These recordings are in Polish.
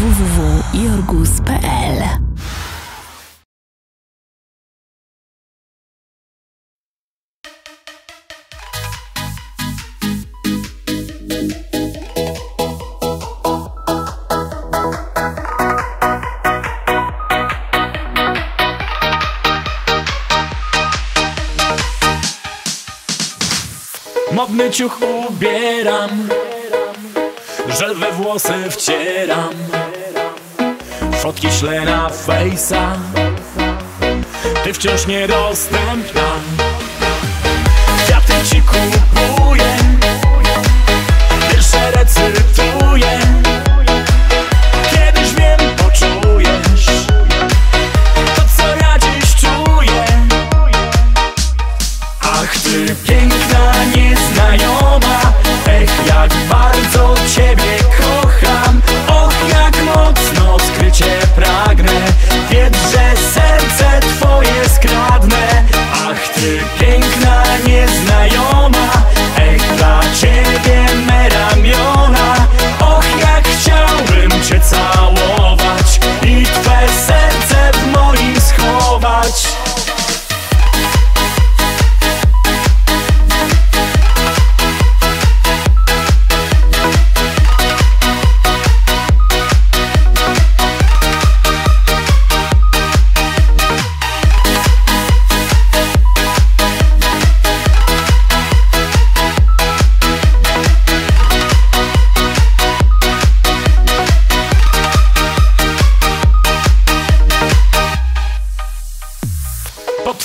www.jorgus.pl Modny ciuch ubieram Żel we włosy wcieram Fotki ślę na fejsa. Ty wciąż niedostępna. Kwiaty ci kupuję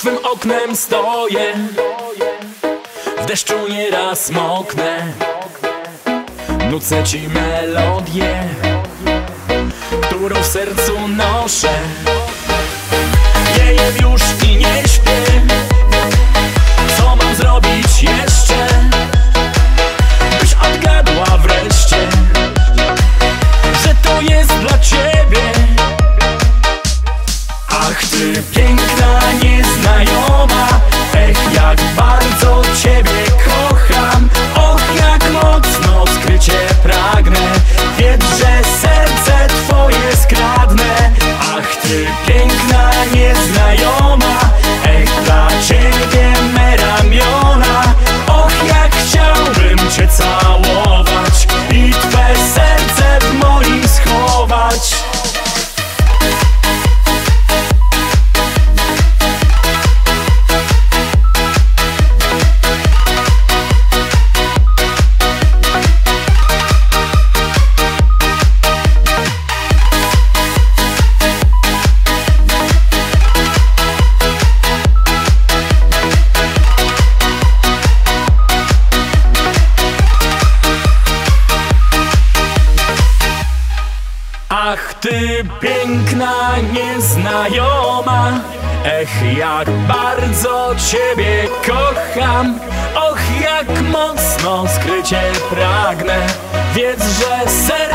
Twym oknem stoję. W deszczu nieraz moknę. Nucę ci melodię Którą w sercu noszę. Jem już i nie śpię. Co mam zrobić jeszcze Byś odgadła wreszcie Że to jest dla ciebie. Ach ty Ach ty piękna nieznajoma. Ech jak bardzo ciebie kocham. Och jak mocno skrycie pragnę. Wiedz, że serce